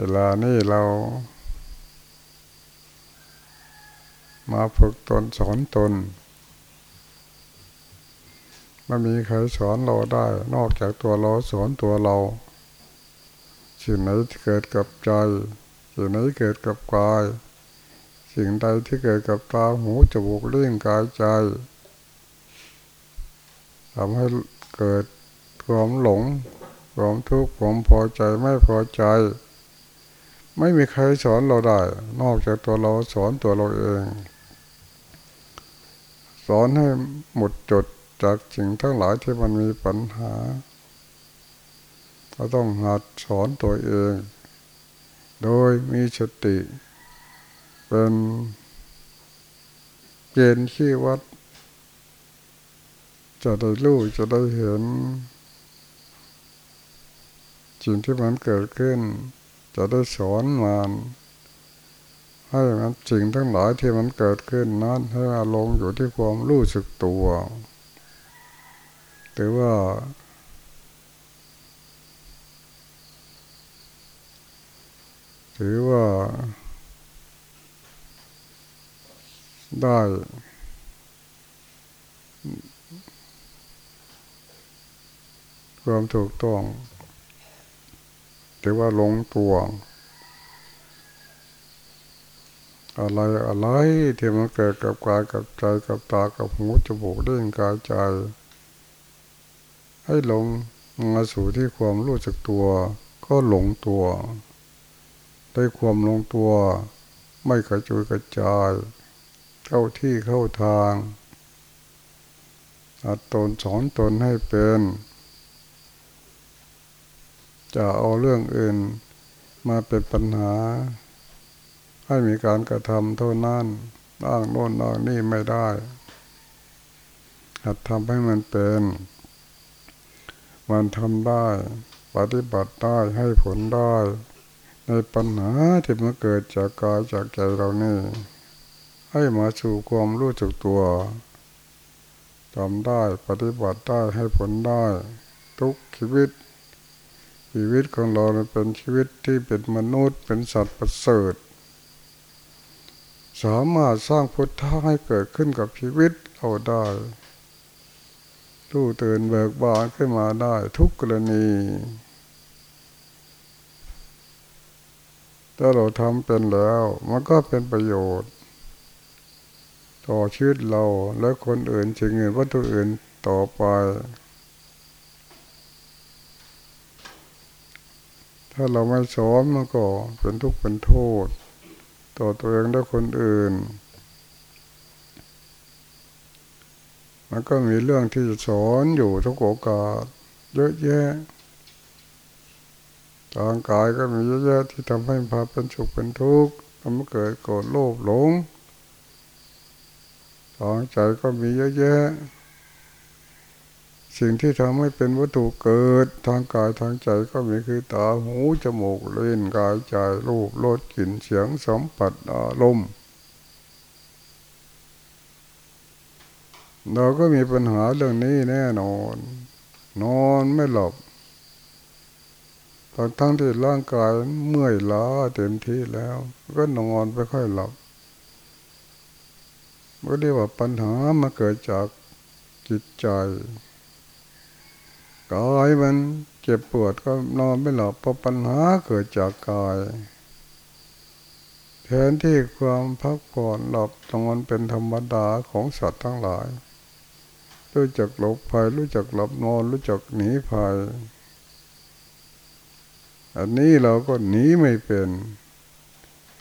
เวลานี้เรา มาฝึกตนสอนตนไม่มีใครสอนเราได้ นอกจากตัวเราสอนตัวเราสิ่งไหนที่เกิดกับใจสิ่งไหนเกิดกับกาย สิ่งใดที่เกิดกับตาหูจมูกเลี้ยงกายใจทำให้เกิดความหลงความทุกข์ความพอใจไม่พอใจ ไม่มีใครสอนเราได้ นอกจากตัวเราสอนตัวเราเอง สอนให้หมดจดจากสิ่งทั้งหลายที่มันมีปัญหาเราต้องหัดสอนตัวเอง โดยมีสติ เป็นเกณฑ์ขี้วัด จะได้รู้จะได้เห็นสิ่งที่มันเกิดขึ้น จะได้สอนมันให้มันสิ่งทั้งหลายที่มันเกิดขึ้นนั้นให้อารมณ์อยู่ที่ความรู้สึกตัวถือว่า ถือว่า ได้ความถูกต้อง ถือว่าลงตัว อะไรอะไรที่มันเกิดกับกายกับใจกับตากับหูจมูกเล่นกายใจ ให้ลงมาสู่ที่ความรู้จักตัว ก็หลงตัวได้ความลงตัว ไม่กระจุยกระจาย เข้าที่เข้าทางอัดตนสอนตนให้เป็น จะเอาเรื่องอื่นมาเป็นปัญหา ให้มีการกระทำเท่านั้นอ้างโน่นอ้างนี่ไม่ได้หัดทำให้มันเป็น มันทำได้ ปฏิบัติได้ให้ผลได้ ในปัญหาที่มันเกิดจากกายจากใจเรานี่ ให้มาสู่ความรู้จักตัวทำได้ปฏิบัติได้ให้ผลได้ ทุกชีวิต ชีวิตของเราเป็นชีวิตที่เป็นมนุษย์เป็นสัตว์ประเสริฐ สามารถสร้างพุทธะให้เกิดขึ้นกับชีวิตเอาได้ตู้ตื่นเบิกบานขึ้นมาได้ทุกกรณี ถ้าเราทำเป็นแล้ว มันก็เป็นประโยชน์ ต่อชีวิตเราและคนอื่นสิ่งอื่นวัตถุอื่นต่อไป ถ้าเราไม่สอนมันก็เป็นทุกข์เป็นโทษ ต่อตัวเองและคนอื่น มันก็มีเรื่องที่จะสอนอยู่ทุกโอกาสเยอะแยะทางกายก็มีเยอะแยะที่ทำให้พาเป็นสุขเป็นทุกข์ทำให้เกิดโกรธโลภหลงทางใจก็มีเยอะแยะ สิ่งที่ทำให้เป็นวัตถุเกิดทางกายทางใจก็มีคือตาหูจมูกเล่นกายใจรูปรสกลิ่นเสียงสัมผัสอารมณ์เราก็มีปัญหาเรื่องนี้แน่นอน นอนไม่หลับทั้งทั้งที่ร่างกายเมื่อยล้าเต็มที่แล้ว ก็นอนไปค่อยหลับก็เรียกว่าปัญหามาเกิดจากจิตใจ กายมันเจ็บปวดก็นอนไม่หลับเพราะปัญหาเกิดจากกายแทนที่ความพักผ่อนหลับนอนเป็นธรรมดาของสัตว์ทั้งหลาย รู้จักหลบภัยรู้จักหลับนอนรู้จักหนีภัย อันนี้เราก็หนีไม่เป็น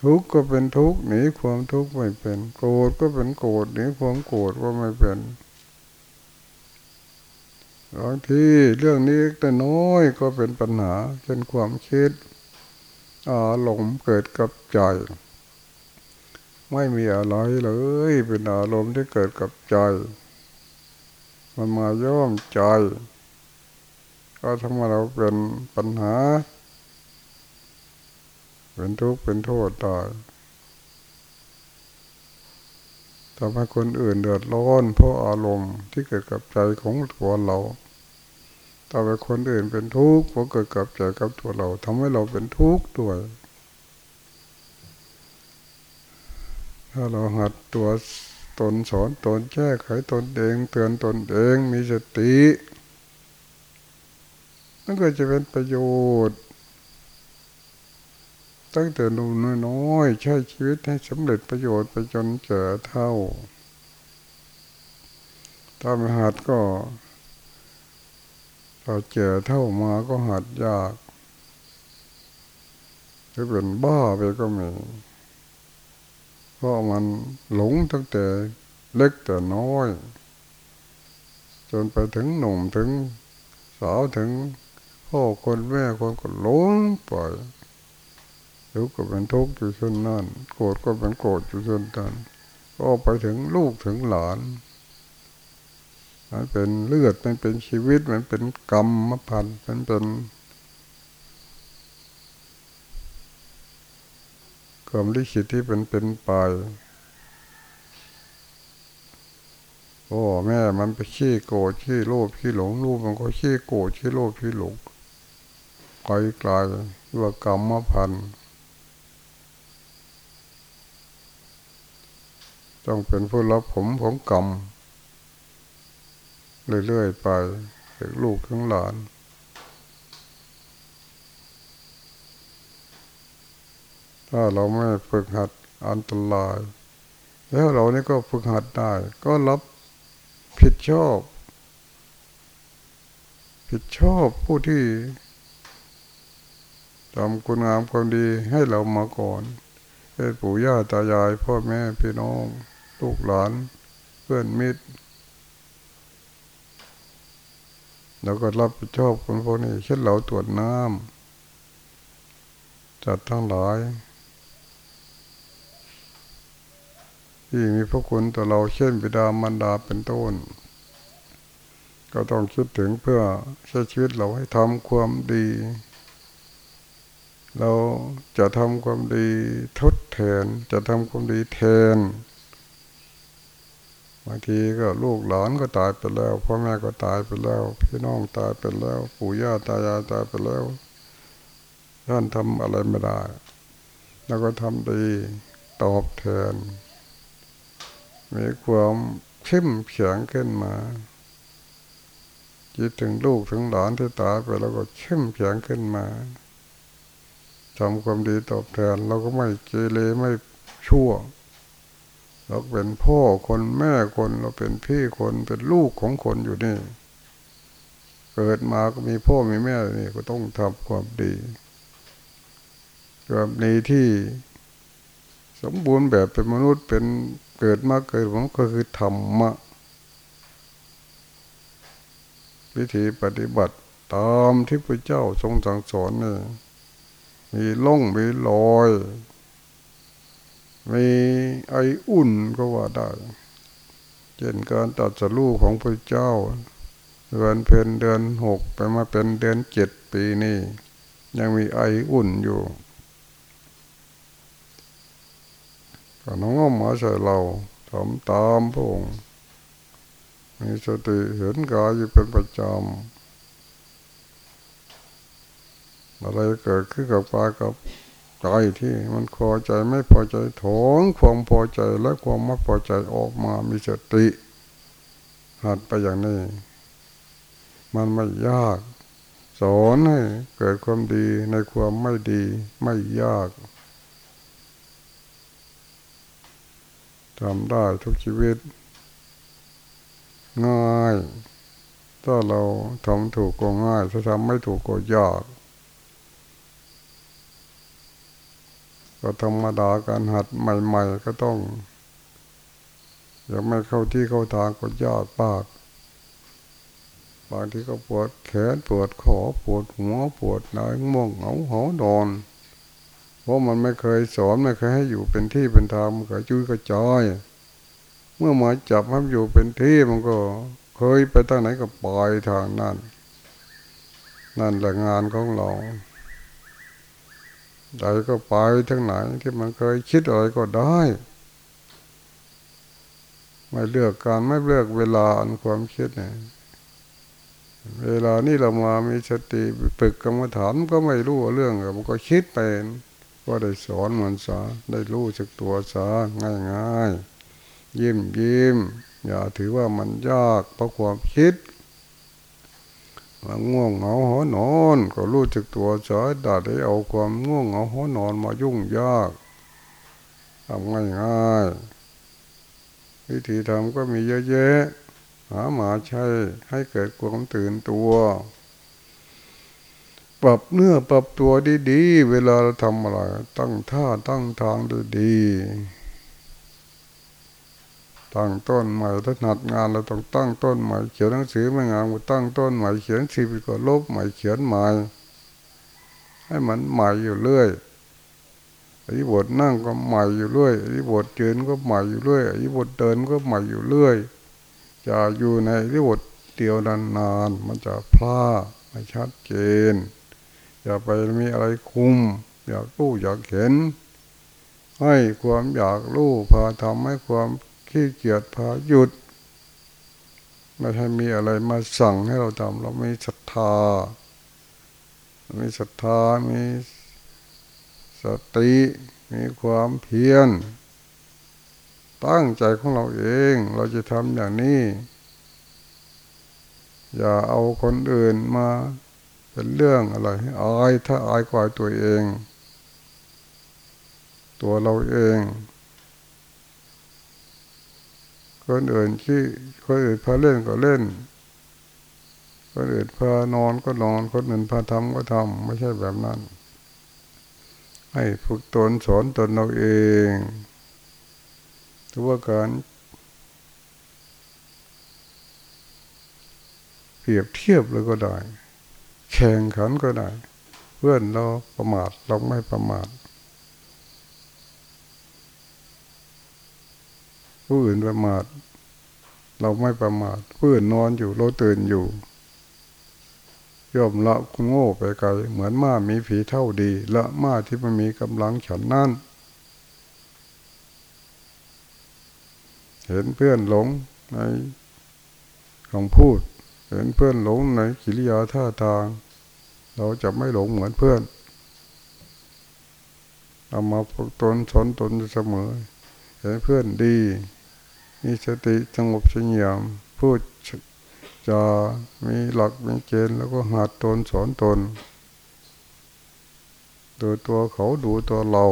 ทุกข์ก็เป็นทุกข์หนีความทุกข์ไม่เป็น โกรธก็เป็นโกรธหนีความโกรธก็ไม่เป็น บางทีเรื่องนี้แต่น้อยก็เป็นปัญหาเช่นความคิดอารมณ์เกิดกับใจไม่มีอะไรเลย เป็นอารมณ์ที่เกิดกับใจ มันมาย่อมใจ ก็ทำให้เราเป็นปัญหา เป็นทุกข์เป็นโทษตา ทำให้คนอื่นเดือดร้อนเพราะอารมณ์ที่เกิดกับใจของตัวเราทำให้คนอื่นเป็นทุกข์เพราะเกิดกับใจกับตัวเราทำให้เราเป็นทุกข์ด้วยถ้าเราหัดตัวตนสอนตนแก้ไขตนเองเตือนตนเองมีสตินั่นก็จะเป็นประโยชน์ ตั้งแต่หนุ่มน้อยใช้ชีวิตให้สำเร็จประโยชน์ไปจนเจอเท่าถ้าไม่หัดก็พอเจอเท่ามาก็หัดยากหรือเป็นบ้าไปก็มีเพราะมันหลงตั้งแต่เล็กแต่น้อย จนไปถึงหนุ่มถึงสาวถึงพ่อคนแม่คนก็หลงไป ทุกข์ก็เป็นทุกข์อยู่เช่นนั้นโกรธก็เป็นโกรธอยู่เช่นนั้นก็ไปถึงลูกถึงหลานมันเป็นเลือดมันเป็นชีวิตมันเป็นกรรมมพันมันเป็นความลิขิตที่เป็นเป็นไปโอ้แม่มันไปขี้โกรธขี้โลภขี้หลงลูกมันก็ขี้โกรธขี้โลภขี้หลงไกลไกลว่ากรรมมพัน ต้องเป็นผู้รับผมของกรรมเรื่อยๆไปเด็กลูกทั้งหลาน ถ้าเราไม่ฝึกหัดอันตราย แล้วเรานี่ก็ฝึกหัดได้ ก็รับผิดชอบ ผิดชอบผู้ที่ทำคุณงามความดีให้เรามาก่อนเป็นปู่ย่าตายายพ่อแม่พี่น้อง ลูกหลานเพื่อนมิตรแล้วก็รับผิดชอบคนพวกนี้เช่นเราตรวจน้ำจัดทั้งหลาย ที่มีพระคุณต่อเราเช่นบิดามารดาเป็นต้น ก็ต้องคิดถึงเพื่อใช้ชีวิตเราให้ทำความดี เราจะทำความดีทดแทนจะทำความดีแทน บางทีก็ลูกหลานก็ตายไปแล้วพ่อแม่ก็ตายไปแล้ว พี่น้องตายไปแล้ว ปู่ย่าตายายตายไปแล้วท่านทำอะไรไม่ได้ แล้วก็ทำดีตอบแทน มีความเข้มแข็งขึ้นมาคิดถึงลูกถึงหลานที่ตายไปแล้วก็เข้มแข็งขึ้นมาทำความดีตอบแทนเราก็ไม่เกเรไม่ชั่ว เราเป็นพ่อคนแม่คนเราเป็นพี่คนเป็นลูกของคนอยู่นี่ เกิดมาก็มีพ่อมีแม่นี่ก็ต้องทำความดีความดีที่สมบูรณ์แบบเป็นมนุษย์เป็นเกิดมาเกิดผมก็คือธรรมะวิธีปฏิบัติตามที่พระเจ้าทรงสั่งสอนนี่มีล่องมีลอย มีไออุ่นก็ว่าได้เช่นการตัดสลูของพระเจ้า เดือนเพนเดือนหกไปมาเป็นเดือนเจ็ดปีนี่ยังมีไออุ่นอยู่ก็น้องมาใส่เราทำตามพระองค์มีสติเห็นกายอยู่เป็นประจำอะไรเกิดขึ้นกับกากับ ใจที่มันพอใจไม่พอใจถอนความพอใจและความไม่พอใจออกมามีสติหัดไปอย่างนี้ มันไม่ยาก สอนให้เกิดความดีในความไม่ดีไม่ยากทำได้ทุกชีวิต ง่าย ถ้าเราทำถูกก็ง่าย ถ้าทำไม่ถูกก็ยาก ก็ธรรมดาการหัดใหม่ ๆ ก็ต้องยังไม่เข้าที่เข้าทางก็ยากปาก บางทีก็ปวดแขนปวดคอปวดหัวปวดหนายง่วงเหงาหอนอนเพราะมันไม่เคยสอนไม่เคยให้อยู่เป็นที่เป็นทางมันก็จุ้ยก็จอย เมื่อมาจับให้อยู่เป็นที่มันก็เคยไปทางไหนก็ปล่อยทางนั้น นั่นแหละงานของเรา ใดก็ไปทั้งไหนที่มันเคยคิดอะไรก็ได้ ไม่เลือกการไม่เลือกเวลาอันความคิดเนี่ยเวลานี่เรามามีสติปึกกรรมฐานก็ไม่รู้เรื่องมันก็คิดไปก็ได้สอนมันซะได้รู้จักตัวซะง่ายง่ายยิ้มยิ้มอย่าถือว่ามันยากเพราะความคิด ว่าง่วงเหงาหอนอน ก็รู้จักตัวซะดัดได้เอาความง่วงเหงาหอนอนมายุ่งยากทำง่ายง่ายวิธีทำก็มีเยอะแยะ หาหมาใช้ให้เกิดความตื่นตัว ปรับเนื้อปรับตัวดีๆ เวลาเราทำอะไร ตั้งท่าตั้งทางดีๆ ตั้งต้นใหม่ถ้าหนัดงานเราต้องตั้งต้นใหม่เขียนหนังสือไม่งานก็ตั้งต้นใหม่เขียนชีวิตก็ลบใหม่เขียนใหม่ให้มันใหม่อยู่เรื่อยอริบทนั่งก็ใหม่อยู่เรื่อยอริบทเดินก็ใหม่อยู่เรื่อยอริบทเดินก็ใหม่อยู่เรื่อยจะอยู่ในอริบทเดียวนานๆมันจะพลาดไม่ชัดเจน อย่าไปมีอะไรคุม อยากรู้อยากเห็น ให้ความอยากรู้พาทำให้ความ ขี้เกียจพาหยุดไม่ให้มีอะไรมาสั่งให้เราทำเราไม่ศรัทธา มีศรัทธา มีสติ มีความเพียร ตั้งใจของเราเอง เราจะทำอย่างนี้ อย่าเอาคนอื่นมาเป็นเรื่องอะไรอายถ้าอายกว่าตัวเอง ตัวเราเอง คนอื่นที่คนอื่นพาเล่นก็เล่น คนอื่นพานอนก็นอน คนอื่นพาทำก็ทำไม่ใช่แบบนั้น ให้ฝึกตนสอนตนเราเองถือว่าการเปรียบเทียบเลยก็ได้ แข่งขันก็ได้ เพื่อนเราประมาทเราไม่ประมาท ผู้อื่นประมาทเราไม่ประมาทผู้อื่นนอนอยู่เราตื่นอยู่ยอมละโง่ไปไกลเหมือนม้ามีผีเท่าดีละม้าที่มันมีกำลังฉันนั่นเห็นเพื่อนหลงในคำพูด เห็นเพื่อนหลงในกิริยาท่าทาง เราจะไม่หลงเหมือนเพื่อนเอามาฝึกตนสนตนเสมอ เห็นเพื่อนดี มีสติสงบเฉียมพูดจะมีหลักมีเกณฑ์แล้วก็หัดตนสอนตน ดูตัวเขาดูตัวเรา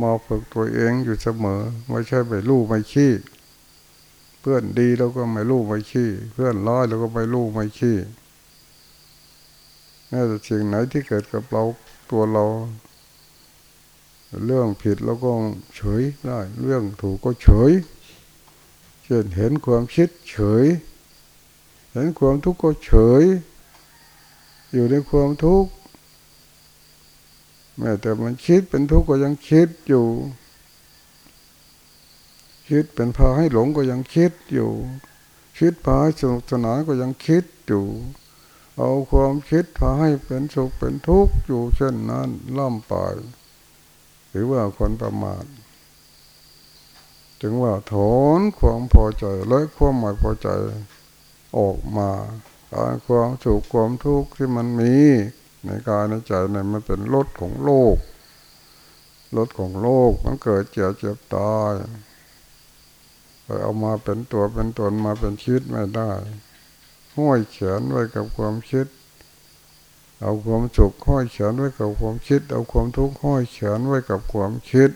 มาฝึกตัวเองอยู่เสมอ ไม่ใช่ไปลู่ไม่ขี้ เพื่อนดีแล้วก็ไม่ลู่ไม่ขี้ เพื่อนร้ายแล้วก็ไม่ลู่ไม่ขี้แม้แต่สิ่งไหนที่เกิดกับเราตัวเรา เรื่องผิดแล้วก็เฉยได้ เรื่องถูกก็เฉย เช่นเห็นความคิดเฉย เห็นความทุกข์ก็เฉย อยู่ในความทุกข์แม้แต่มันคิดเป็นทุกข์ก็ยังคิดอยู่ คิดเป็นพาให้หลงก็ยังคิดอยู่ คิดพาให้สนุกสนานก็ยังคิดอยู่เอาความคิดพาให้เป็นสุขเป็นทุกข์อยู่เช่นนั้นล่ำไป หรือว่าคนประมาทถึงว่าถอนความพอใจและความไม่พอใจออกมาการความสุขความทุกข์ที่มันมีในกายในใจเนี่ยมันเป็นรถของโลกรถของโลกมันเกิดเจ็บเจ็บตายเอามาเป็นตัวเป็นตนมาเป็นชีวิตไม่ได้ห้อยเขียนไว้กับความคิด เอาความสุขห้อยเขียนไว้กับความคิด เอาความทุกข์ห้อยเขียนไว้กับความคิด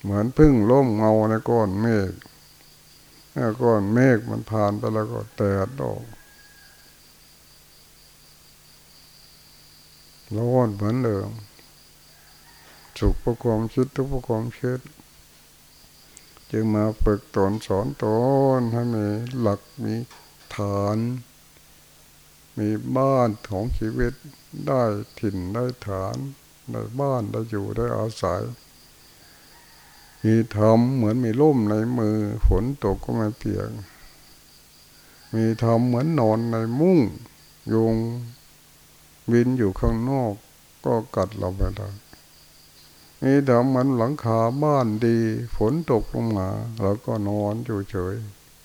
เหมือนพึ่งล้มเงาในก้อนเมฆก้อนเมฆมันผ่านไปแล้วก็แตกออกร้อนเหมือนเดิมสุขประกอบคิดทุกประกอบคิด จึงมาฝึกตนสอนตนให้มีหลักมี ฐาน มีบ้านของชีวิตได้ถิ่นได้ฐานได้บ้านได้อยู่ได้อาศัย มีธรรมเหมือนมีร่มในมือฝนตกก็ไม่เปียก มีธรรมเหมือนนอนในมุ้งยุงวินอยู่ข้างนอกก็กัดเราไปได้มีธรรมเหมือนหลังคาบ้านดี ฝนตกลงมาเราก็นอนอยู่เฉย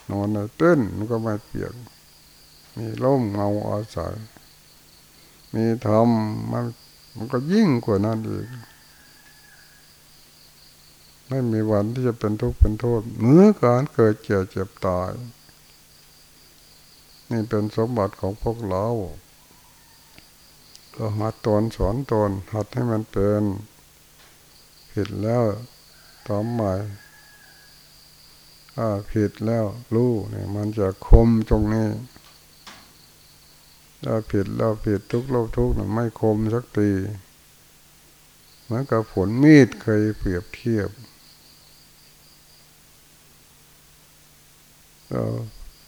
นอนเต้นมันก็ไม่เปียก มีร่มเงาอาศัย มีธรรมมันมันก็ยิ่งกว่านั้นอีก ไม่มีวันที่จะเป็นทุกข์เป็นโทษเมื่อการเกิดเจ็บเจ็บตาย นี่เป็นสมบัติของพวกเรา ก็หัดตนสอนตนหัดให้มันเป็น ผิดแล้วทำใหม่ ถ้าผิดแล้วรู้เนี่ยมันจะคมตรงนี้ถ้าผิดแล้วผิดทุกโลกทุกเนี่ยไม่คมสักทีเหมือนกับผลมีดเคยเปรียบเทียบเรา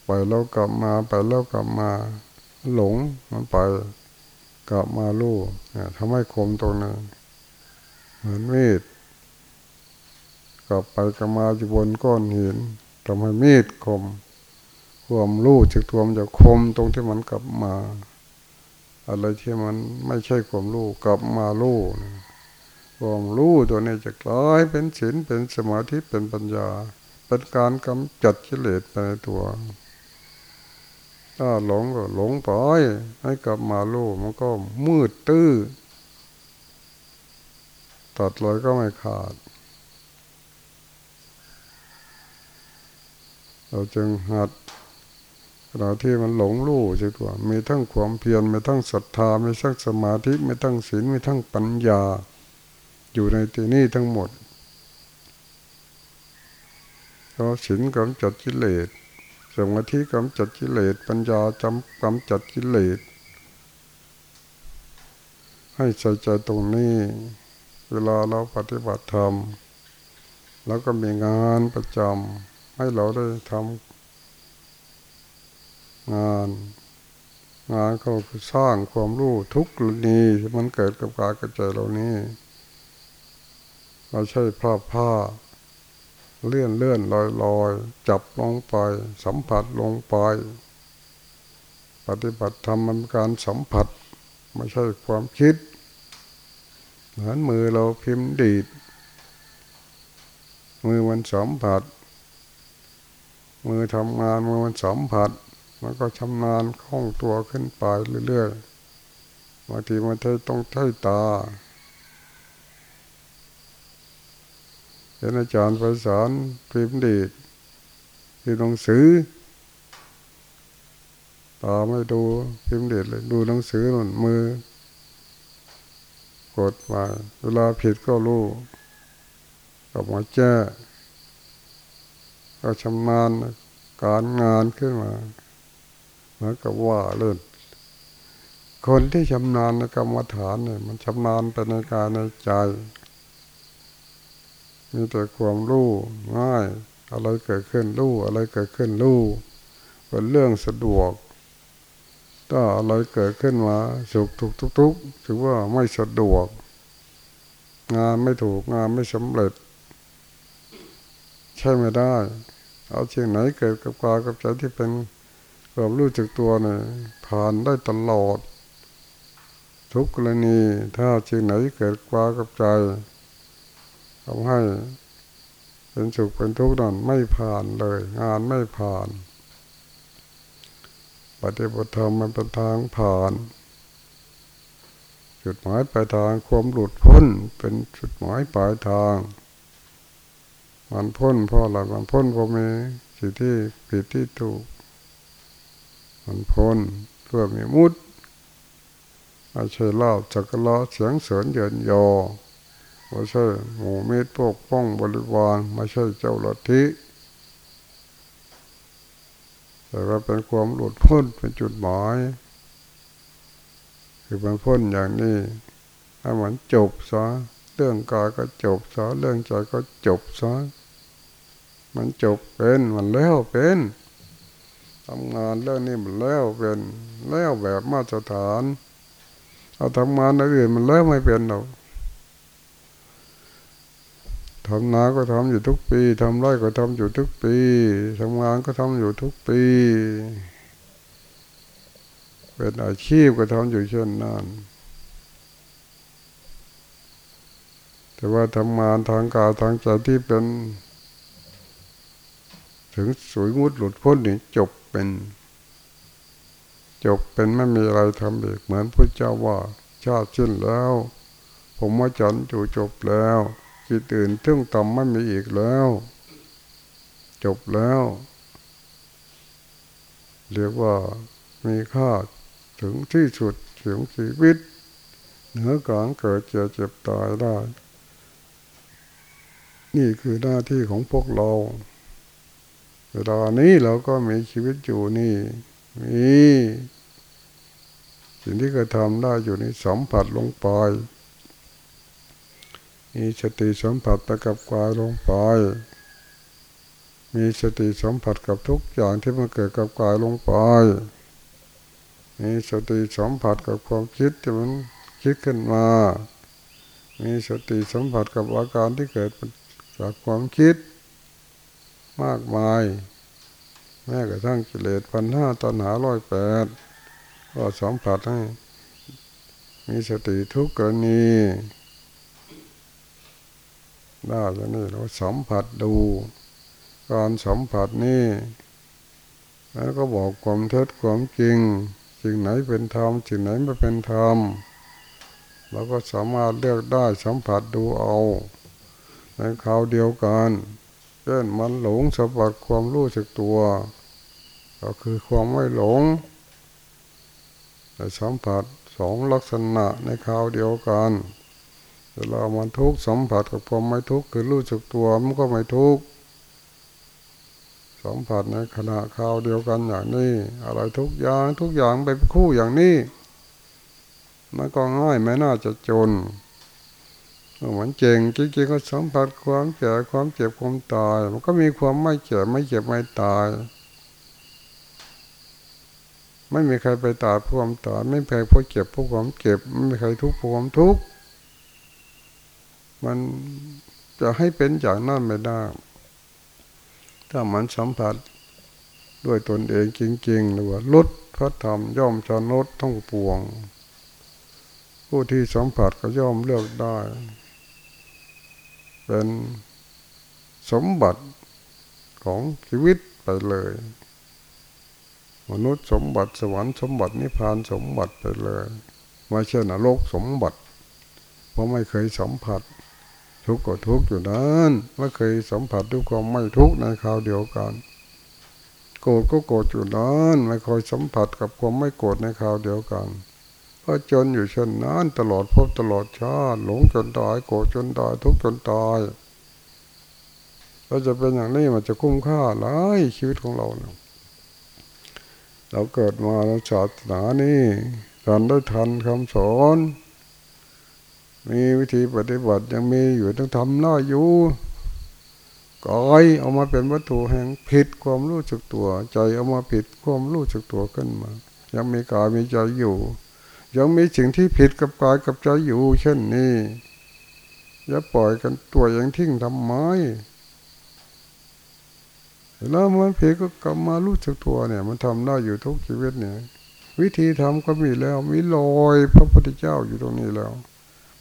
ไปแล้วกลับมาไปแล้วกลับมาหลงมันไปกลับมาลู่ทำให้คมตรงนั้นเหมือนมีด กลับไปกลับมาอยู่บนก้อนหินทำให้มีดคมความรู้จึกตัวมจะคมตรงที่มันกลับมา อะไรที่มันไม่ใช่ความรู้กลับมารู้ความรู้ตัวนี้จะกลายเป็นศีลเป็นสมาธิเป็นปัญญา เป็นการกำจัดกิเลสไปในตัว ถ้าหลงก็หลงไปให้กลับมาลูมันก็มืดตื้อตัดเลยก็ไม่ขาด เราจึงหัดเราที่มันหลงลู่ใช่ตัวมีทั้งความเพียรมีทั้งศรัทธามีทั้งสมาธิมีทั้งศีลมีทั้งปัญญา อยู่ในที่นี้ทั้งหมดเพราศีลกำจัดกิเลสสมาธิกำจัดกิเลสปัญญาจำกำจัดกิเลสให้ใส่ใจตรงนี้ เวลาเราปฏิบัติธรรม แล้วก็มีงานประจำ ให้เราได้ทำงาน งานเขาคือสร้างความรู้ทุกกรณีที่มันเกิดกับกายกับใจเรานี้เราใช่พลาผ้า เลื่อนเลื่อนลอยลอยจับลงไป สัมผัสลงไป ปฏิบัติธรรมมันการสัมผัสไม่ใช่ความคิด เหมือนมือเราพิมพ์ดีด มือมันสัมผัส มือทำงานมือมันสัมผัส มันก็ชำนาญคล่องตัวขึ้นไปเรื่อยๆบางทีมันใช้ต้องใช้ตาเห็นอาจารย์ไปสอนพิมพ์ดีดพิมพ์หนังสือตาไม่ดูพิมพ์ดีดเลยดูหนังสือหนุนมือกดมาเวลาผิดก็รู้กลับมาแจ้ ก็ชำนาญการงานขึ้นมาเหมือนกับว่าเลื่นคนที่ชำนาญในกรรมฐานเนี่ย มันชำนาญไปในกายในใจมีแต่ความรู้ง่าย อะไรเกิดขึ้นรู้อะไรเกิดขึ้นรู้เป็นเรื่องสะดวกถ้าอะไรเกิดขึ้นมาสุขทุกทุกทุกถือว่าไม่สะดวก งานไม่ถูกงานไม่สำเร็จ ใช่ไม่ได้ เอาเชียงไหนเกิดกับกายกับใจที่เป็นความรู้จักตัวเนี่ยผ่านได้ตลอด ทุกกรณีถ้าเชียงไหนเกิดกากับใจทำให้เป็นสุขเป็นทุกข์นั่นไม่ผ่านเลย งานไม่ผ่าน ปฏิบัติธรรมมันเป็นทางผ่าน จุดหมายปลายทางความหลุดพ้นเป็นจุดหมายปลายทาง มันพ้นเพราะอะไรมันพ้นเพราะมีสิ่งที่ผิดที่ถูก มันพ้นเพื่อมีมุดอาใช่ล่าจักรล้อเสียงเสริญเยินยอไม่ใช่หมู่มิตรพวกป้องบริวารไม่ใช่เจ้าลัทธิแต่ว่าเป็นความหลุดพ้นเป็นจุดหมาย คือมันพ้นอย่างนี้ ถ้ามันจบซะ เรื่องกายก็จบซะเรื่องใจก็จบซะมันจบเป็นมันแล้วเป็นทำงานเรื่องนี้มันแล้วเป็นแล้วแบบมาตรฐานเอาทำงานอื่นมันแล้วไม่เป็นหรอกทำนาก็ทำอยู่ทุกปีทำไร่ก็ทำอยู่ทุกปีทำงานก็ทำอยู่ทุกปี เป็นอาชีพก็ทำอยู่เช่นนั้น แต่ว่าทำงานทางกายทางใจที่เป็น ถึงสวยงดหลุดพ้นนี่จบเป็น จบเป็นไม่มีอะไรทำอีกเหมือนพระเจ้าว่าชาติสิ้นแล้ว ผมว่าจันจูจบแล้วจิตอื่นทึ่งต่ำไม่มีอีกแล้ว จบแล้ว เรียกว่ามีค่าถึงที่สุดถึงชีวิต เหนือการเกิดเจ็บเจ็บตายได้ นี่คือหน้าที่ของพวกเราเวลานี้เราก็มีชีวิตอยู่นี่ มีสิ่งที่เคยทำได้อยู่นี่สัมผัสลงไปมีสติสัมผัสไปกับกายลงไป มีสติสัมผัสกับทุกอย่างที่มันเกิดกับกายลงไป มีสติสัมผัสกับความคิดที่มันคิดขึ้นมา มีสติสัมผัสกับอาการที่เกิด จากความคิดมากมาย แม้กระทั่งกิเลสพันห้าตัณหาร้อยแปดก็สัมผัสให้มีสติทุกกรณีได้แล้วนี่เราสัมผัสดู การสัมผัสนี่แล้วก็บอกความเท็จความจริงสิ่งไหนเป็นธรรมสิ่งไหนไม่เป็นธรรมเราก็สามารถเลือกได้สัมผัสดูเอา ในคราวเดียวกันเช่นมันหลงสัมผัสความรู้สึกตัว ก็คือความไม่หลงแต่สัมผัสสองลักษณะในคราวเดียวกันเวลามันทุกข์สัมผัสกับความไม่ทุกข์คือรู้สึกตัวมันก็ไม่ทุกข์สัมผัสในขณะคราวเดียวกันอย่างนี้ อะไรทุกอย่างทุกอย่างไปคู่อย่างนี้มันก็ง่ายไม่น่าจะจน เหมือนเจงจริงๆก็สัมผัสความแก่ความเจ็บความตาย มันก็มีความไม่แก่ไม่เจ็บไม่ตาย ไม่มีใครไปตายพวามตายไม่มีใครเพราะเจ็บพราะความเจ็บไม่มีใครทุกข์พราะความทุกข์มันจะให้เป็นอย่างนั้นไม่ได้ ถ้ามันสัมผัสด้วยตนเองจริงๆหรือว่าลดพระธรรมย่อมชนลดทั้งปวง ผู้ที่สัมผัสก็ย่อมเลือกได้ เป็นสมบัติของชีวิตไปเลย มนุษย์สมบัติสวรรค์สมบัตินิพพานสมบัติไปเลยไม่ใช่นรกสมบัติ เพราะไม่เคยสัมผัส ทุกข์ก็ทุกข์อยู่นั้นไม่เคยสัมผัสด้วยความไม่ทุกข์ในคราวเดียวกัน โกรธก็โกรธอยู่นั้นไม่เคยสัมผัสกับความไม่โกรธในคราวเดียวกัน ก็จนอยู่เช่นนั้นตลอดพบตลอดชาติหลงจนตายโกรธจนตายทุกข์จนตายเราจะเป็นอย่างนี้มันจะคุ้มค่าหลายชีวิตของเราเราเกิดมาในศาสนานี่การได้ทันคำสอน มีวิธีปฏิบัติยังมีอยู่ต้องทำหน้าอยู่กายเอามาเป็นวัตถุแห่งผิดความรู้สึกตัว ใจเอามาผิดความรู้สึกตัวขึ้นมา ยังมีกายมีใจอยู่ ยังมีสิ่งที่ผิดกับกายกับใจอยู่ เช่นนี้อย่าปล่อยกันตัวอย่างทิ้งทำไมแล้วมันผิดก็กลับมารู้สึกตัวเนี่ย มันทำได้อยู่ทุกชีวิตเนี่ย วิธีทำก็มีแล้วมีลอยพระพุทธเจ้าอยู่ตรงนี้แล้ว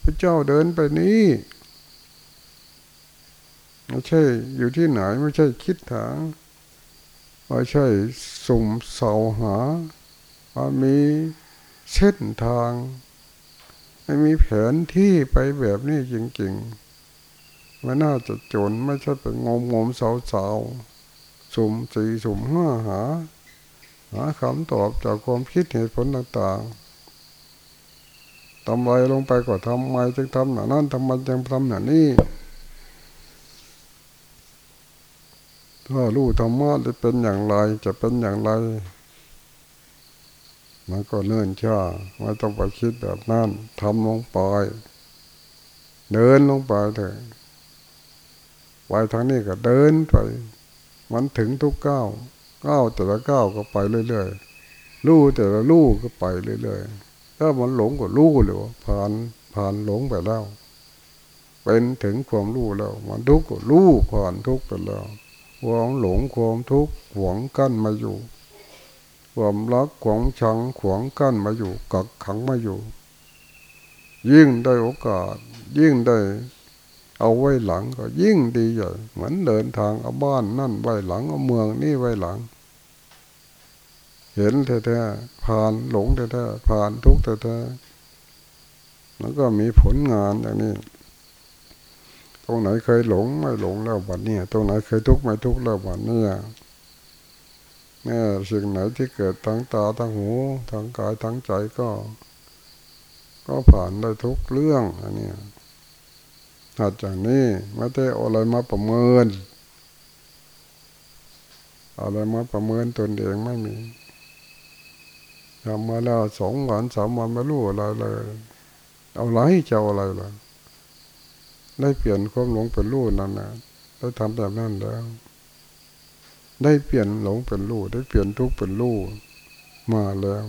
พระเจ้าเดินไปนี้ไม่ใช่อยู่ที่ไหนไม่ใช่คิดถางไม่ใช่สุ่มเสาหาว่ามี เส้นทาง ไม่มีแผนที่ไปแบบนี้จริงๆไม่น่าจะจนไม่ใช่เป็นงมงมเสาเสาสุ่มสี่สุ่มห้าหา หาคำตอบจากความคิดเหตุผลต่างๆทำไรลงไปก็ทำไมจึงทำหนานั้นทำไมจึงทำหนานี้ถ้ารู้ธรรมะจะเป็นอย่างไรจะเป็นอย่างไร มันก็เนื่นช้าไม่ต้องไปคิดแบบนั้นทำลงไป เดินลงไปเถอะไปทางนี้ก็เดินไป มันถึงทุกก้าวก้าวแต่ละก้าวก็ไปเรื่อยๆลู่แต่ละลู่ก็ไปเรื่อยๆถ้ามันหลงก็รู้เลยผ่านผ่านหลงไปแล้ว เป็นถึงความรู้แล้ว มันทุกข์ก็รู้ผ่านทุกข์ไปแล้วความหลงความทุกข์หวงกั้นมาอยู่ ความรักขวงชังขวงกั้นมาอยู่กักขังมาอยู่ ยิ่งได้โอกาส ยิ่งได้เอาไว้หลังก็ยิ่งดีใหญ่เหมือนเดินทางเอาบ้านนั่นไว้หลังเอาเมืองนี่ไว้หลัง เห็นแท้ๆผ่านหลงแท้ๆผ่านทุกแท้ๆแล้วก็มีผลงานอย่างนี้ ตรงไหนเคยหลงไม่หลงแล้ววันนี้ตรงไหนเคยทุกข์ไม่ทุกข์แล้ววันนี้ แม่สิ่งไหนที่เกิดทั้งตาทั้งหูทั้งกายทั้งใจก็ ก็ผ่านได้ทุกเรื่องอันนี้ถัดจากนี้ไม่ได้อะไรมาประเมินอะไรมาประเมินตนเองไม่มีทำมาแล้วสองวันสามวันไม่รู้อะไรเลย เอาไรจะเอาอะไรล่ะได้เปลี่ยนความหลงเป็นรู้นั่นนะได้ทำแบบนั้นแล้ว ได้เปลี่ยนหลงเป็นรู้ได้เปลี่ยนทุกข์เป็นรู้มาแล้ว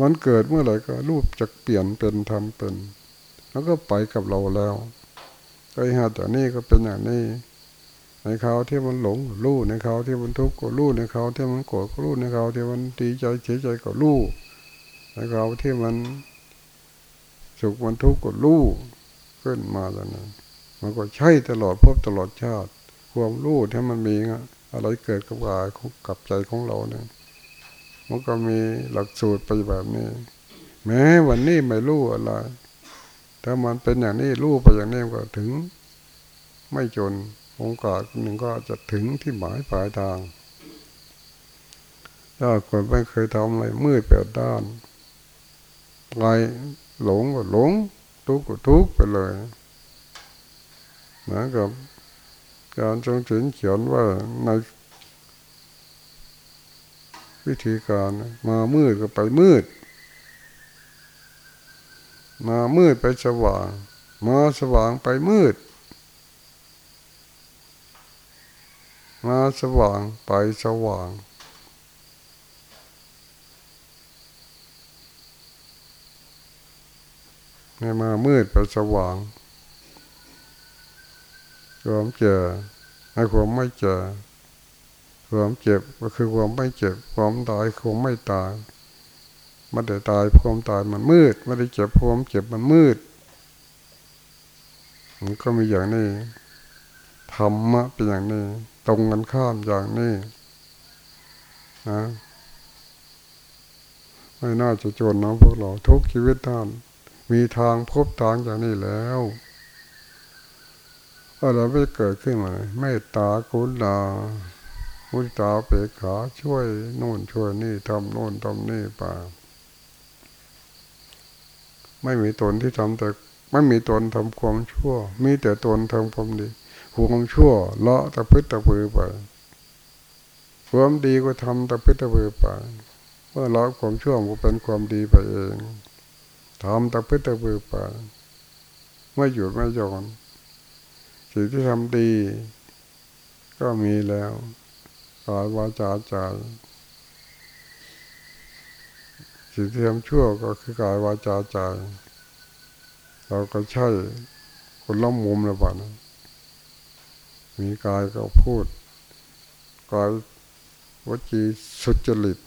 มันเกิดเมื่อไหร่ก็รูปจะเปลี่ยนเป็นทำเป็น แล้วก็ไปกับเราแล้วไอ้หาแต่นี่ก็เป็นอย่างนี้ ในเขาที่มันหลงรู้ในเขาที่มันทุกข์ก็รู้ในเขาที่มันโกรธก็รู้ในเขาที่มันดีใจเสียใจก็รู้ในเขาที่มันสุขมันทุกข์ก็รู้ขึ้นมาแล้วนะมันก็ใช่ตลอดพบตลอดชาติ ความรู้ที่มันมีอะ อะไรเกิดกับกายกับใจของเราเนี่ยมันก็มีหลักสูตรไปแบบนี้แม้วันนี้ไม่รู้อะไรถ้ามันเป็นอย่างนี้รู้ไปอย่างนี้ก็ถึง ไม่จนโอกาสหนึ่งก็จะถึงที่หมายปลายทางถ้าคนไม่เคยทำอะไรมืดเปิดด้านไรหลงก็หลง ทุกข์ก็ทุกข์ไปเลยเหมือนกับ การจงถึงเขียนว่าในวิธีการมามืดก็ไปมืด มามืดไปสว่าง มาสว่างไปมืด มาสว่างไปสว่างให้มามืดไปสว่าง ความเจ็บให้ความไม่เจ็บความเจ็บก็คือความไม่เจ็บ ความตายความไม่ตายมันได้ตายความตายมันมืดไม่ได้เจ็บความเจ็บมันมืดมันก็มีอย่างนี้ธรรมะเป็นอย่างนี้ ตรงกันข้ามอย่างนี้นะไม่น่าจะจนนะพวกเราทุกชีวิตท่านมีทางพบทางอย่างนี้แล้ว อะไรไม่เกิดขึ้นมาไม่ตาคุณลามุตาเปกขาช่วยโน่นช่วยนี่ทำโน่นทำนี่ไปไม่มีตนที่ทำแต่ไม่มีตนทำความชั่ว มีแต่ตนทำความดีความชั่วเลาะตะพึตะพือไปความดีก็ทำตะพึตะพือไปเมื่อเลาะความชั่วมันเป็นความดีไปเองทำตะพึตะพือไปไม่หยุดไม่หย่อน สิ่งที่ทำดี ก็มีแล้วกายวาจาใจสิ่งที่ทำชั่วก็คือกายวาจาใจเราก็ใช่คนล้มมุมแล้วป่ะนะมีกายก็พูดกายวจีสุจริต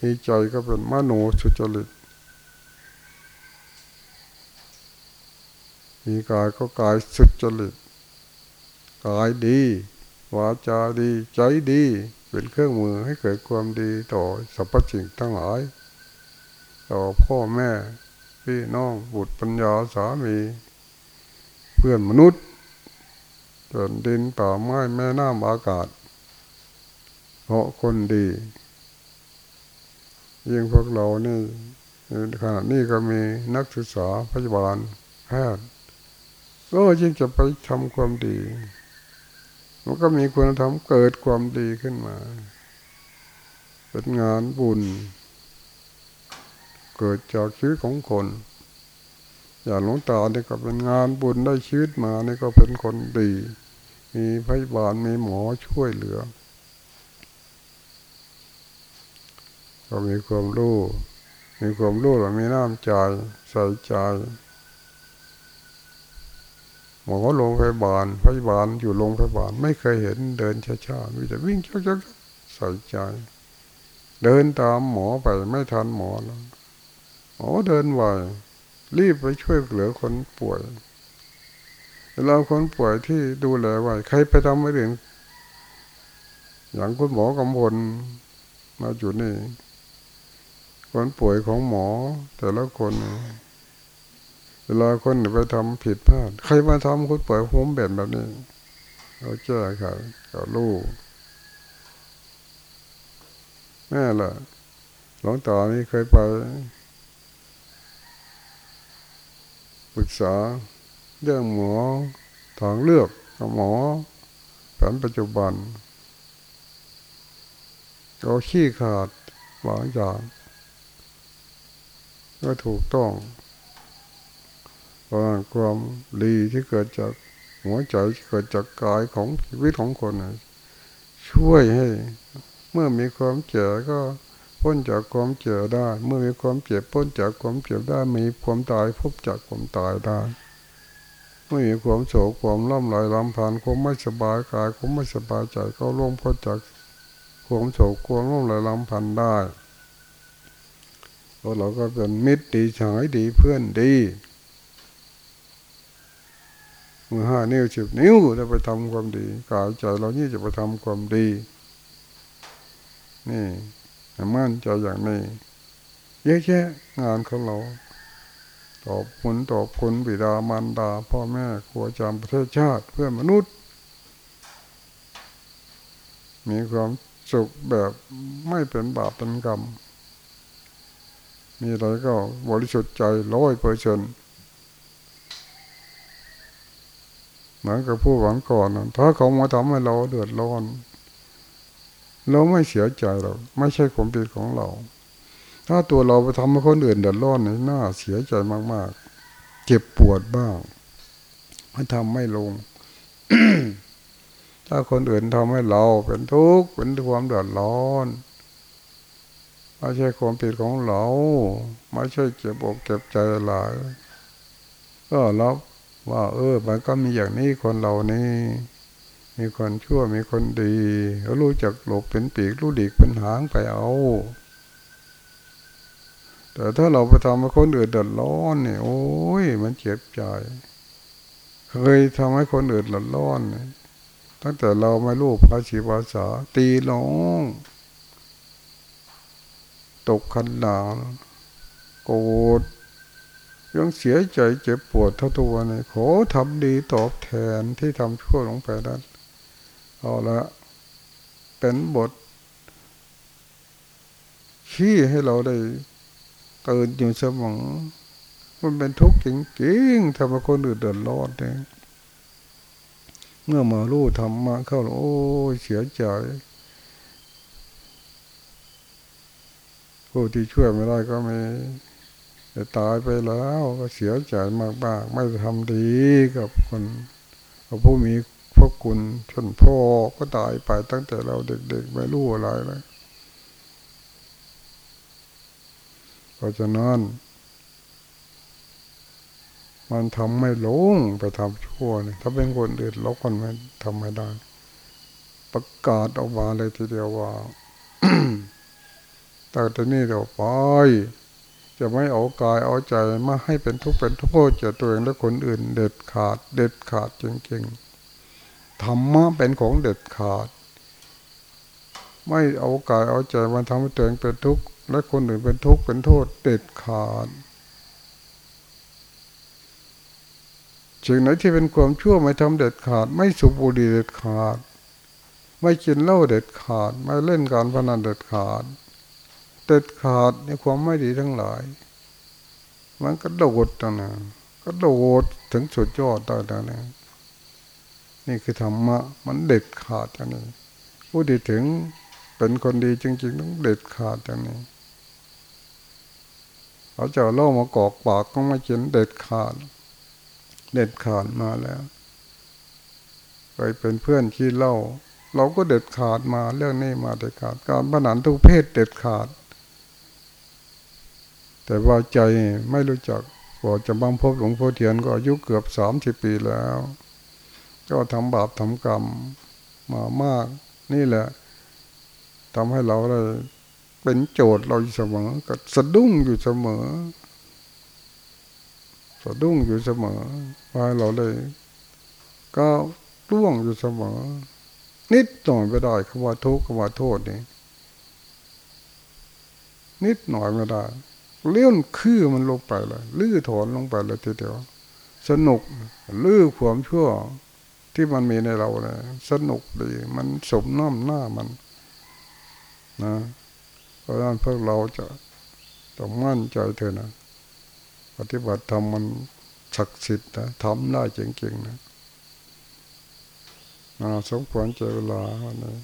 มีใจก็เป็นมโนสุจริต มีกายก็กายสุจริตกายดีวาจาดีใจดีเป็นเครื่องมือให้เกิดความดีต่อสรรพสิ่งทั้งหลาย ต่อพ่อแม่ พี่น้องบุตรปัญญาสามี เพื่อนมนุษย์เกินดินป่าไม้แม่น้ำอากาศ เพราะคนดี ยิ่งพวกเรานี่ขณะนี้ก็มีนักศึกษาพยาบาลแพทย์ ก็ยิ่งจะไปทำความดี มันก็มีคุณธรรมเกิดความดีขึ้นมา เป็นงานบุญ เกิดจากชีวิตของคน อย่างหลวงตาเนี่ยก็เป็นงานบุญได้ชีวิตมาเนี่ยก็เป็นคนดี มีพยาบาลมีหมอช่วยเหลือ ก็มีความรู้มีความรู้แล้วมีน้ำใจใส่ใจ หมอโรงพยาบาลพยาบาลอยู่โรงพยาบาลไม่เคยเห็นเดินช้าๆมีแต่วิ่งชักๆใส่ใจ เดินตามหมอไปไม่ทันหมอแล้วหมอเดินไวรีบไปช่วยเหลือคนป่วยเราคนป่วยที่ดูแลไว้ใครไปทำไม่ถึงอย่างคุณหมอกำพลมาอยู่นี่คนป่วยของหมอแต่ละคน เวลาคนไปทำผิดพลาด ใครมาทำคนป่วยผมแบบแบบนี้เราแก้ไขเราลูกแม่ล่ะหลวงตานี่เคยไปปรึกษาเรื่องหมอทางเลือกกับหมอแผนปัจจุบันก็ขี้ขาดบางอย่างก็ถูกต้อง ความดีที่เกิดจากหัวใจเกิดจากกายของชีวิตของคนช่วยให้ เมื่อมีความเจ็บก็พ้นจากความเจ็บได้ เมื่อมีความเจ็บพ้นจากความเจ็บได้ มีความตายพบจากความตายได้ไม่มีความโศกความล่ำลายลำพันความไม่สบายกายความไม่สบายใจก็ร่วงพ้นจากความโศกความล่ำลายลำพันได้เราเราก็เป็นมิตรดีฉายดีเพื่อนดี มือห้านิ้วสิบนิ้วจะไปทำความดีกายใจเรานี่จะไปทำความดี นี่มั่นใจอย่างนี้เยอะแยะงานของเราตอบคุณตอบคุณบิดามารดา พ่อแม่ครัวจำประเทศชาติเพื่อนมนุษย์ มีความสุขแบบไม่เป็นบาปเป็นกรรม มีอะไรก็บริสุทธิ์ใจร้อยเปอร์เซ็นต์ เหมือนกับผู้หวังก่อนถ้าเขามาทำให้เราเดือดร้อนเราไม่เสียใจหรอกไม่ใช่ความผิดของเรา ถ้าตัวเราไปทำให้คนอื่นเดือดร้อนนี่น่าเสียใจมากๆ เจ็บปวดบ้างมันทำไม่ลง ถ้าคนอื่นทำให้เราเป็นทุกข์เป็นความเดือดร้อนไม่ใช่ความผิดของเรา ไม่ใช่เจ็บอกเจ็บใจหลายก็รับ ว่า เออ มันก็มีอย่างนี้คนเรานี่มีคนชั่วมีคนดีเขารู้จักหลบเป็นปีกรู้ดีเป็นหางไปเอา แต่ถ้าเราไปทำให้คนอื่นเดือดร้อนเนี่ยโอ้ยมันเจ็บใจ เคยทำให้คนอื่นเดือดร้อนตั้งแต่เราไม่รู้ภาษีภาษา ตีน้อง ตกขันหนาโกรธ ยังเสียใจเจ็บปวดเท่าตัวเนี่ยขอทำดีตอบแทนที่ทำชั่วลงไปนั้นเอาละเป็นบทชี้ให้เราได้ตื่นอยู่เสมอมันเป็นทุกข์จริงๆทำให้คนอื่นเดือดร้อนเนี่ยเมื่อมาลู่ทำมาเข้าโอ้เสียใจผู้ที่ช่วยไม่ได้ก็ไม่ จะตายไปแล้วก็เสียใจมากๆ ไม่ทำดีกับคนผู้มีพระคุณชนพ่อก็ตายไปตั้งแต่เราเด็ก ๆ ไม่รู้อะไรเลยเพราะฉะนั้นมันทำไม่ลงไปทำชั่วเนี่ยถ้าเป็นคนอื่นลบคนไม่ทำไม่ได้ ประกาศออกมาเลยทีเดียวว่าแต่ตอนนี้เราไป จะไม่เอากายเอาใจมาให้เป็นทุกข์เป็นโทษจะตัวเองและคนอื่น เด็ดขาด เด็ดขาดจริงๆธรรมะเป็นของเด็ดขาด ไม่เอากายเอาใจมาทำให้ตัวเองเป็นทุกข์และคนอื่นเป็นทุกข์เป็นโทษ เด็ดขาดสิ่งไหนที่เป็นความชั่วไม่ทำเด็ดขาด ไม่สูบบุหรี่เด็ดขาด ไม่กินเหล้าเด็ดขาด ไม่เล่นการพนันเด็ดขาด เด็ดขาดในความไม่ดีทั้งหลาย มันก็โดดนะก็โดดถึงสุดยอดได้แล้นะนี่คือธรรมะ มันเด็ดขาดอันนี้ผู้ที่ถึงเป็นคนดีจริง ๆ ต้องเด็ดขาดอย่างนี้เขาจะเล่ามากอกปากก็ไม่กินเด็ดขาด เด็ดขาดมาแล้วเคยเป็นเพื่อนที่เล่า เราก็เด็ดขาดมาเรื่องนี้มาเด็ดขาด การบันันทุกเพศเด็ดขาด แต่ว่าใจไม่รู้จักพอจะบังพบหลวงพ่อเทียนก็อายุเกือบสามสิบปีแล้ว ก็ทำบาปทำกรรมมามาก นี่แหละทำให้เราเลยเป็นโจทย์เราอยู่เสมอก็สะดุ้งอยู่เสมอ สะดุ้งอยู่เสมอว่าเราเลย ก็ร่วงอยู่เสมอ นิดหน่อยไปได้คำว่าทุกข์คำว่าโทษนี่นิดหน่อยไม่ได้ ลี้ยนคือมันลงไปเลยลื้อถอนลงไปเลยทีเดียวสนุกลื้อความชั่วที่มันมีในเราเนี่ยสนุกดีมันสมน้ำหน้ามัน นะเพราะฉะนั้นพวกเราจะต้องมั่นใจเถอะนะปฏิบัติธรรมมันศักดิ์สิทธิ์นะทำได้จริงๆนะสมควรเจเวลาวันนี้